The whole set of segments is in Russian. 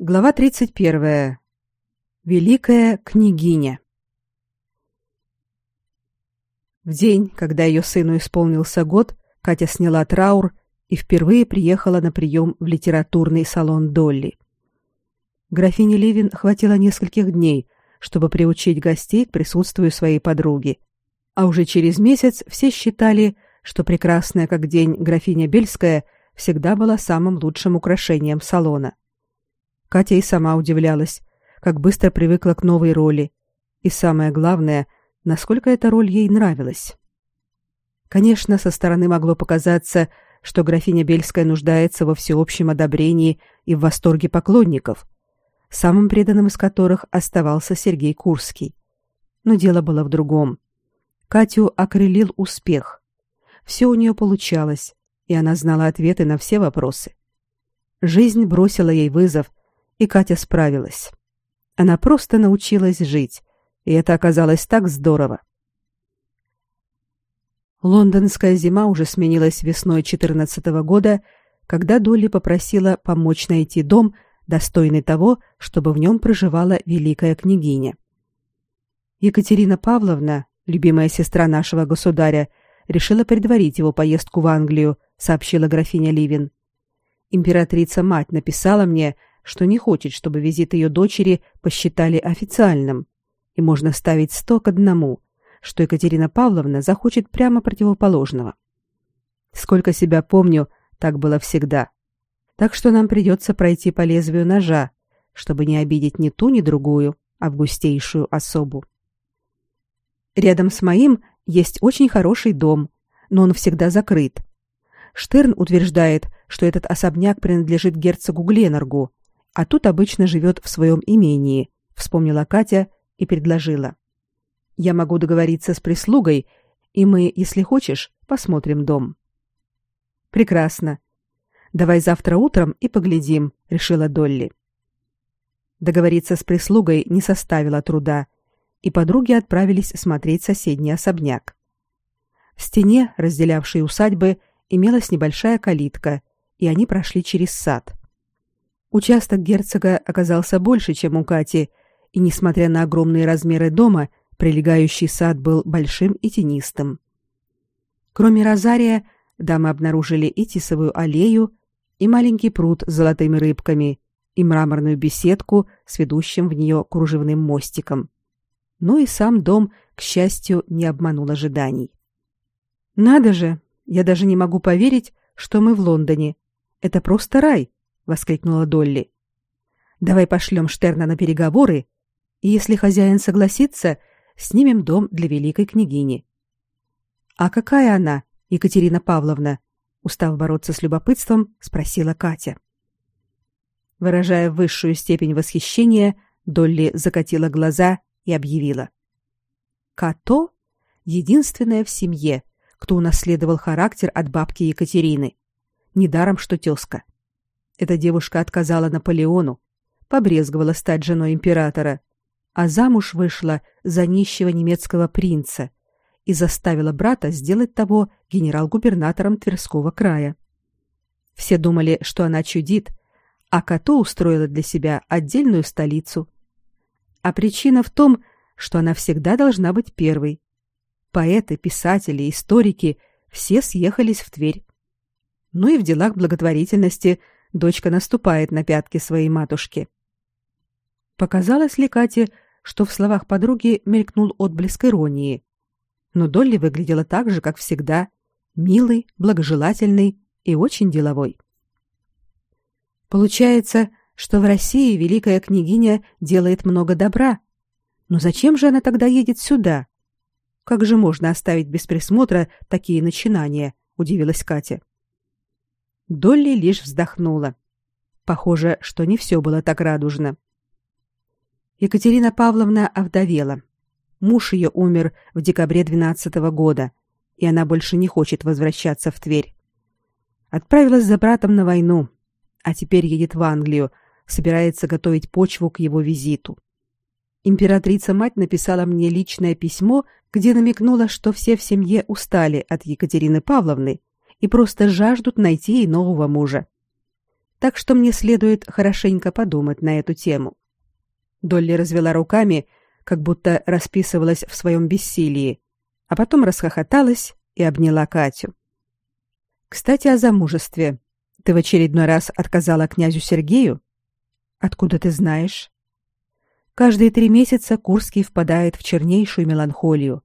Глава 31. Великая княгиня. В день, когда ее сыну исполнился год, Катя сняла траур и впервые приехала на прием в литературный салон Долли. Графине Левин хватило нескольких дней, чтобы приучить гостей к присутствию своей подруги. А уже через месяц все считали, что прекрасная как день графиня Бельская всегда была самым лучшим украшением салона. Катя и сама удивлялась, как быстро привыкла к новой роли. И самое главное, насколько эта роль ей нравилась. Конечно, со стороны могло показаться, что графиня Бельская нуждается во всеобщем одобрении и в восторге поклонников, самым преданным из которых оставался Сергей Курский. Но дело было в другом. Катю окрылил успех. Все у нее получалось, и она знала ответы на все вопросы. Жизнь бросила ей вызов — и Катя справилась. Она просто научилась жить, и это оказалось так здорово. Лондонская зима уже сменилась весной 14 -го года, когда Долли попросила помочь найти дом, достойный того, чтобы в нем проживала великая княгиня. Екатерина Павловна, любимая сестра нашего государя, решила предварить его поездку в Англию, сообщила графиня Ливин. Императрица-мать написала мне, что не хочет, чтобы визит ее дочери посчитали официальным, и можно ставить сто к одному, что Екатерина Павловна захочет прямо противоположного. Сколько себя помню, так было всегда. Так что нам придется пройти по лезвию ножа, чтобы не обидеть ни ту, ни другую августейшую особу. Рядом с моим есть очень хороший дом, но он всегда закрыт. Штерн утверждает, что этот особняк принадлежит герцогу Гленаргу, а тут обычно живет в своем имении, вспомнила Катя и предложила. Я могу договориться с прислугой, и мы, если хочешь, посмотрим дом. Прекрасно. Давай завтра утром и поглядим, решила Долли. Договориться с прислугой не составило труда, и подруги отправились смотреть соседний особняк. В стене, разделявшей усадьбы, имелась небольшая калитка, и они прошли через сад. Участок герцога оказался больше, чем у Кати, и, несмотря на огромные размеры дома, прилегающий сад был большим и тенистым. Кроме розария, дамы обнаружили и тисовую аллею, и маленький пруд с золотыми рыбками, и мраморную беседку с ведущим в нее кружевным мостиком. Ну и сам дом, к счастью, не обманул ожиданий. Надо же, я даже не могу поверить, что мы в Лондоне. Это просто рай, воскликнула Долли. Давай пошлем Штерна на переговоры, и если хозяин согласится, снимем дом для великой княгини. А какая она, Екатерина Павловна? устав бороться с любопытством, спросила Катя. Выражая высшую степень восхищения, Долли закатила глаза и объявила: "Като единственная в семье, кто унаследовал характер от бабки Екатерины. Недаром что тёзка. Эта девушка отказала Наполеону, побрезговала стать женой императора, а замуж вышла за нищего немецкого принца и заставила брата сделать того генерал-губернатором Тверского края. Все думали, что она чудит, а Като устроила для себя отдельную столицу. А причина в том, что она всегда должна быть первой. Поэты, писатели, историки все съехались в Тверь. Ну и в делах благотворительности – дочка наступает на пятки своей матушки. Показалось ли Кате, что в словах подруги мелькнул отблеск иронии? Но Долли выглядела так же, как всегда, милый, благожелательный и очень деловой. Получается, что в России великая княгиня делает много добра. Но зачем же она тогда едет сюда? Как же можно оставить без присмотра такие начинания? удивилась Катя. Долли лишь вздохнула. Похоже, что не все было так радужно. Екатерина Павловна овдовела. Муж ее умер в декабре 12 -го года, и она больше не хочет возвращаться в Тверь. Отправилась за братом на войну, а теперь едет в Англию, собирается готовить почву к его визиту. Императрица-мать написала мне личное письмо, где намекнула, что все в семье устали от Екатерины Павловны и просто жаждут найти ей нового мужа. Так что мне следует хорошенько подумать на эту тему. Долли развела руками, как будто расписывалась в своем бессилии, а потом расхохоталась и обняла Катю. Кстати, о замужестве. Ты в очередной раз отказала князю Сергею? Откуда ты знаешь? Каждые три месяца Курский впадает в чернейшую меланхолию,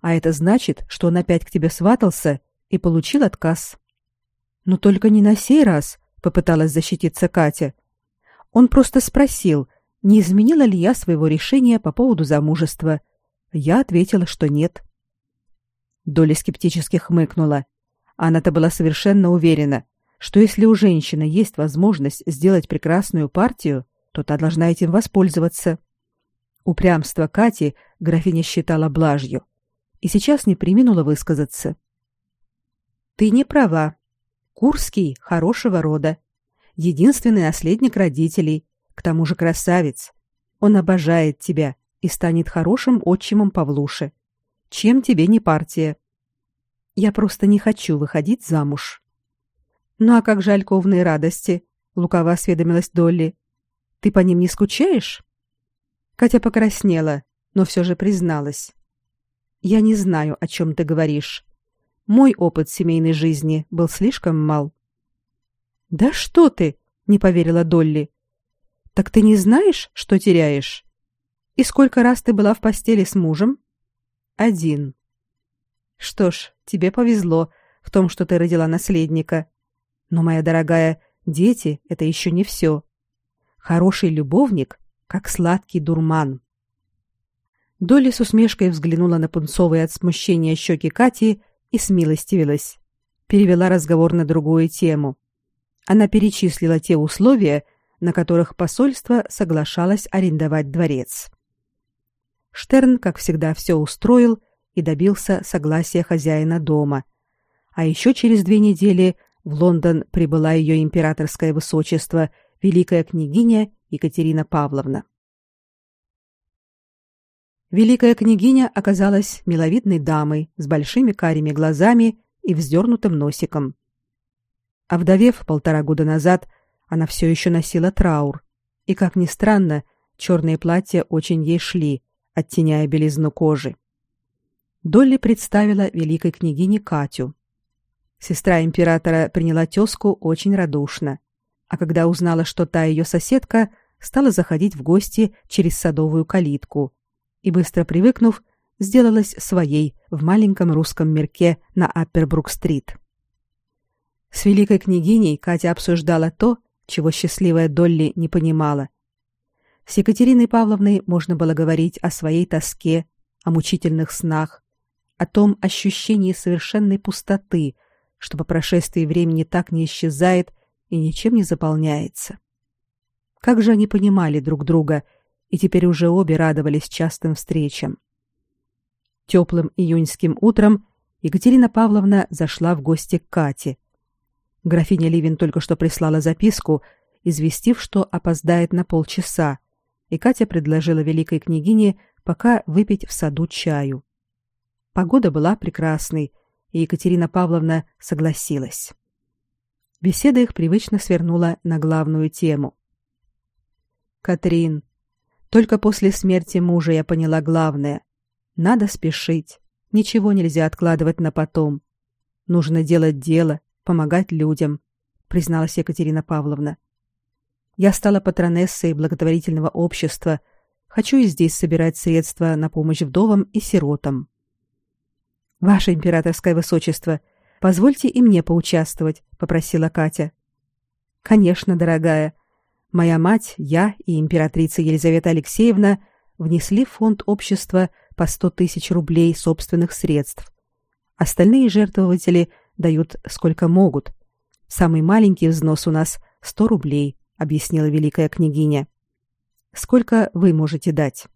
а это значит, что он опять к тебе сватался и получил отказ. Но только не на сей раз, попыталась защититься Катя. Он просто спросил, не изменила ли я своего решения по поводу замужества. Я ответила, что нет. Доля скептически хмыкнула. Она-то была совершенно уверена, что если у женщины есть возможность сделать прекрасную партию, то та должна этим воспользоваться. Упрямство Кати графиня считала блажью и сейчас не преминула высказаться. Ты не права. Курский хорошего рода, единственный наследник родителей, к тому же красавец. Он обожает тебя и станет хорошим отчимом Павлуше. Чем тебе не партия? Я просто не хочу выходить замуж. Ну а как же альковные радости? Лукаво осведомилась Долли. Ты по ним не скучаешь? Катя покраснела, но все же призналась. Я не знаю, о чем ты говоришь. Мой опыт семейной жизни был слишком мал. Да что ты? не поверила Долли. Так ты не знаешь, что теряешь? И сколько раз ты была в постели с мужем? Один. Что ж, тебе повезло в том, что ты родила наследника. Но, моя дорогая, дети — это еще не все. Хороший любовник, как сладкий дурман. Долли с усмешкой взглянула на пунцовые от смущения щеки Кати и смилостивилась. Перевела разговор на другую тему. Она перечислила те условия, на которых посольство соглашалось арендовать дворец. Штерн, как всегда, все устроил и добился согласия хозяина дома. А еще через две недели в Лондон прибыла ее императорское высочество, великая княгиня Екатерина Павловна. Великая княгиня оказалась миловидной дамой с большими карими глазами и вздернутым носиком. Овдовев полтора года назад, она все еще носила траур, и, как ни странно, черные платья очень ей шли, оттеняя белизну кожи. Долли представила великой княгине Катю. Сестра императора приняла тёзку очень радушно, а когда узнала, что та ее соседка, стала заходить в гости через садовую калитку и, быстро привыкнув, сделалась своей в маленьком русском мирке на Аппербрук-стрит. С великой княгиней Катя обсуждала то, чего счастливая Долли не понимала. С Екатериной Павловной можно было говорить о своей тоске, о мучительных снах, о том ощущении совершенной пустоты, что по прошествии времени так не исчезает и ничем не заполняется. Как же они понимали друг друга, и теперь уже обе радовались частым встречам. Теплым июньским утром Екатерина Павловна зашла в гости к Кате. Графиня Ливин только что прислала записку, известив, что опоздает на полчаса, и Катя предложила великой княгине пока выпить в саду чаю. Погода была прекрасной, и Екатерина Павловна согласилась. Беседа их привычно свернула на главную тему. Катрин, только после смерти мужа я поняла главное. Надо спешить. Ничего нельзя откладывать на потом. Нужно делать дело, помогать людям, призналась Екатерина Павловна. Я стала патронессой благотворительного общества. Хочу и здесь собирать средства на помощь вдовам и сиротам. Ваше императорское высочество, позвольте и мне поучаствовать, попросила Катя. Конечно, дорогая. Моя мать, я и императрица Елизавета Алексеевна внесли в фонд общества по сто тысяч рублей собственных средств. Остальные жертвователи дают сколько могут. Самый маленький взнос у нас сто рублей, объяснила великая княгиня. Сколько вы можете дать?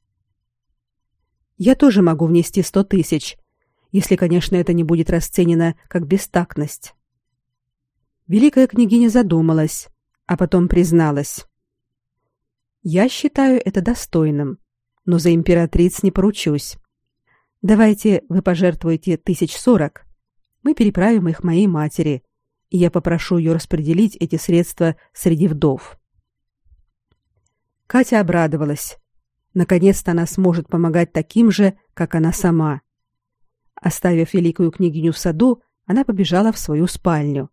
Я тоже могу внести сто тысяч, если, конечно, это не будет расценено как бестактность. Великая княгиня задумалась, а потом призналась: "Я считаю это достойным, но за императриц не поручусь. Давайте вы пожертвуете тысяч сорок. Мы переправим их моей матери, и я попрошу ее распределить эти средства среди вдов. Катя обрадовалась. Наконец-то она сможет помогать таким же, как она сама. Оставив великую княгиню в саду, она побежала в свою спальню.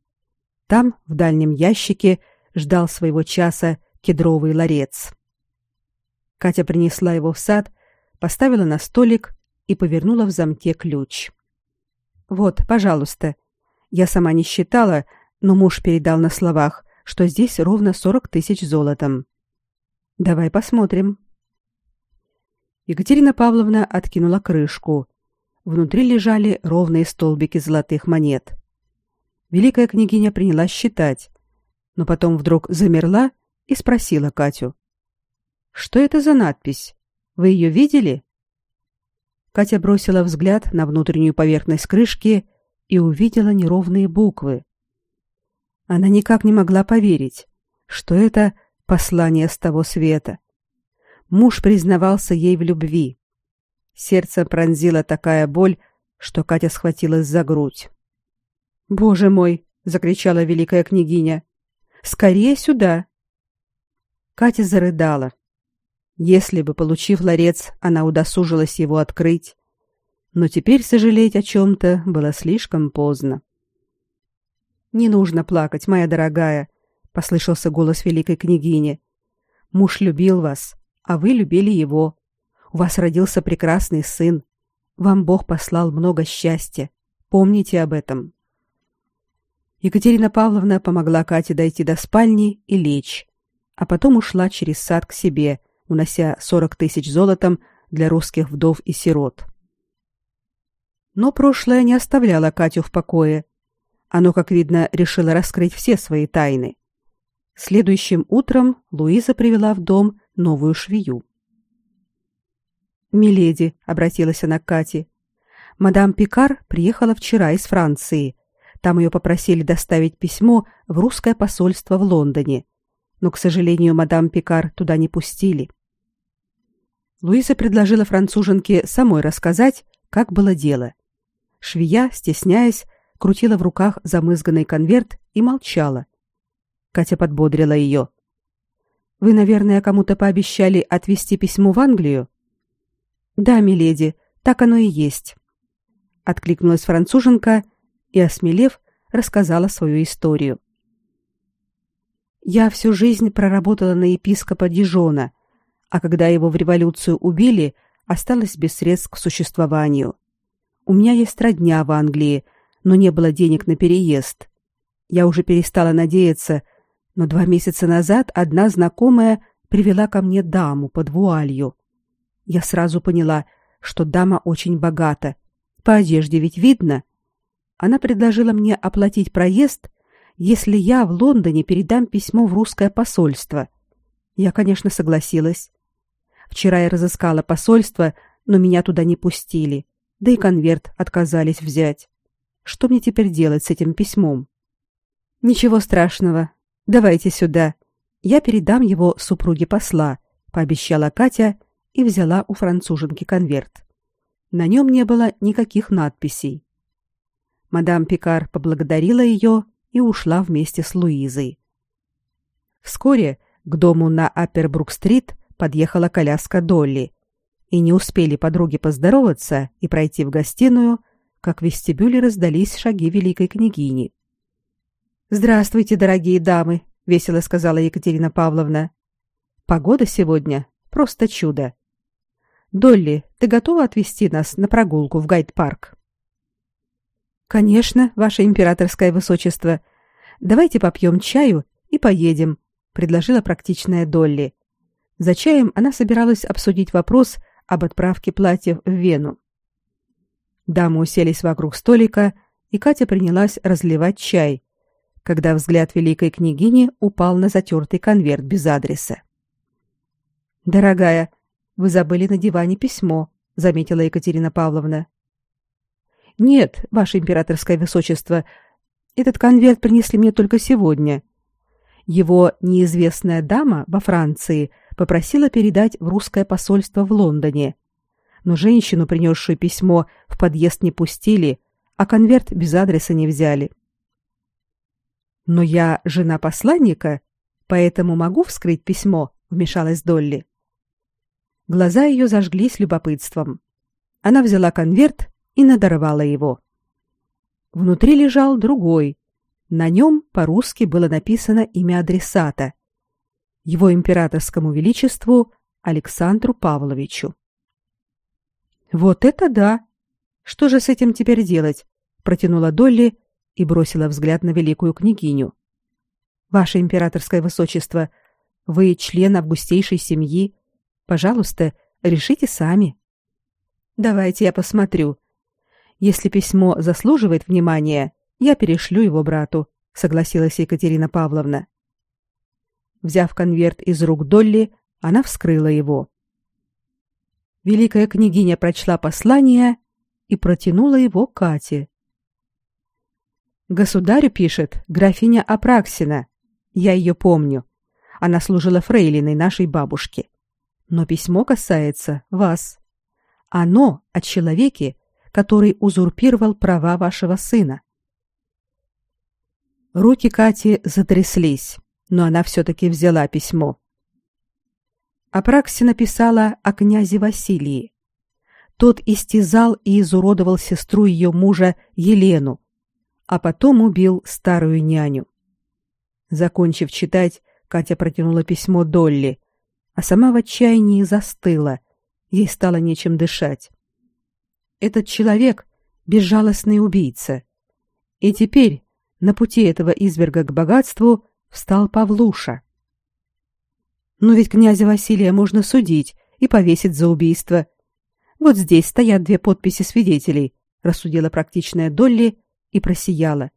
Там, в дальнем ящике, ждал своего часа кедровый ларец. Катя принесла его в сад, поставила на столик и повернула в замке ключ. Вот, пожалуйста. Я сама не считала, но муж передал на словах, что здесь ровно сорок тысяч золотом. Давай посмотрим. Екатерина Павловна откинула крышку. Внутри лежали ровные столбики золотых монет. Великая княгиня принялась считать, но потом вдруг замерла и спросила Катю: "Что это за надпись? Вы ее видели?" Катя бросила взгляд на внутреннюю поверхность крышки и увидела неровные буквы. Она никак не могла поверить, что это послание с того света. Муж признавался ей в любви. Сердце пронзила такая боль, что Катя схватилась за грудь. "Боже мой!" закричала великая княгиня. "Скорее сюда!" Катя зарыдала. Если бы, получив ларец, она удосужилась его открыть, но теперь сожалеть о чем то было слишком поздно. Не нужно плакать, моя дорогая, послышался голос великой княгини. Муж любил вас, а вы любили его. У вас родился прекрасный сын. Вам Бог послал много счастья. Помните об этом. Екатерина Павловна помогла Кате дойти до спальни и лечь, а потом ушла через сад к себе, унося сорок тысяч золотом для русских вдов и сирот. Но прошлое не оставляло Катю в покое. Оно, как видно, решило раскрыть все свои тайны. Следующим утром Луиза привела в дом новую швею. «Миледи», — обратилась она к Кате, — «мадам Пикар приехала вчера из Франции. Там ее попросили доставить письмо в русское посольство в Лондоне. Но, к сожалению, мадам Пикар туда не пустили». Луиза предложила француженке самой рассказать, как было дело. Швея, стесняясь, крутила в руках замызганный конверт и молчала, Катя подбодрила ее. Вы, наверное, кому-то пообещали отвезти письмо в Англию? Да, миледи, так оно и есть. Откликнулась француженка и, осмелев, рассказала свою историю. Я всю жизнь проработала на епископа Дижона, а когда его в революцию убили, осталась без средств к существованию. У меня есть родня в Англии, но не было денег на переезд. Я уже перестала надеяться, но два месяца назад одна знакомая привела ко мне даму под вуалью. Я сразу поняла, что дама очень богата. По одежде ведь видно. Она предложила мне оплатить проезд, если я в Лондоне передам письмо в русское посольство. Я, конечно, согласилась. Вчера я разыскала посольство, но меня туда не пустили, да и конверт отказались взять. Что мне теперь делать с этим письмом? Ничего страшного, Давайте сюда. Я передам его супруге посла, пообещала Катя и взяла у француженки конверт. На нем не было никаких надписей. Мадам Пикар поблагодарила ее и ушла вместе с Луизой. Вскоре к дому на Аппербрук-стрит подъехала коляска Долли, и не успели подруги поздороваться и пройти в гостиную, как в вестибюле раздались шаги великой княгини. Здравствуйте, дорогие дамы, весело сказала Екатерина Павловна. Погода сегодня просто чудо. Долли, ты готова отвезти нас на прогулку в Гайд-парк? Конечно, ваше императорское высочество. Давайте попьем чаю и поедем, предложила практичная Долли. За чаем она собиралась обсудить вопрос об отправке платьев в Вену. Дамы уселись вокруг столика, и Катя принялась разливать чай, когда взгляд великой княгини упал на затертый конверт без адреса. Дорогая, вы забыли на диване письмо, заметила Екатерина Павловна. Нет, ваше императорское высочество, этот конверт принесли мне только сегодня. Его неизвестная дама во Франции попросила передать в русское посольство в Лондоне. Но женщину, принесшую письмо, в подъезд не пустили, а конверт без адреса не взяли. Но я жена посланника, поэтому могу вскрыть письмо, вмешалась Долли. Глаза ее зажглись любопытством. Она взяла конверт и надорвала его. Внутри лежал другой. На нем по-русски было написано имя адресата. Его императорскому величеству Александру Павловичу. Вот это да. Что же с этим теперь делать? протянула Долли и бросила взгляд на великую княгиню. Ваше императорское высочество, вы член августейшей семьи. Пожалуйста, решите сами. Давайте я посмотрю. Если письмо заслуживает внимания, я перешлю его брату, согласилась Екатерина Павловна. Взяв конверт из рук Долли, она вскрыла его. Великая княгиня прочла послание и протянула его Кате. Государю пишет графиня Апраксина. Я ее помню. Она служила фрейлиной нашей бабушки. Но письмо касается вас. Оно о человеке, который узурпировал права вашего сына. Руки Кати затряслись, но она все-таки взяла письмо. Апраксина писала о князе Василии. Тот истязал и изуродовал сестру ее мужа Елену, а потом убил старую няню. Закончив читать, Катя протянула письмо Долли, а сама в отчаянии застыла. Ей стало нечем дышать. Этот человек — безжалостный убийца. И теперь на пути этого изверга к богатству встал Павлуша. Но ведь князя Василия можно судить и повесить за убийство. Вот здесь стоят две подписи свидетелей, рассудила практичная Долли и просияла.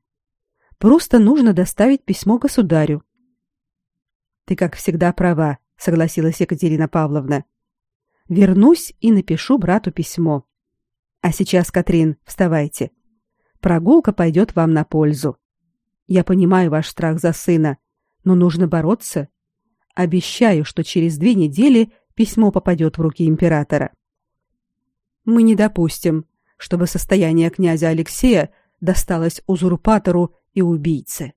Просто нужно доставить письмо государю. Ты, как всегда, права, согласилась Екатерина Павловна. Вернусь и напишу брату письмо. А сейчас, Катрин, вставайте. Прогулка пойдет вам на пользу. Я понимаю ваш страх за сына, но нужно бороться Обещаю, что через две недели письмо попадет в руки императора. Мы не допустим, чтобы состояние князя Алексея досталось узурпатору и убийце.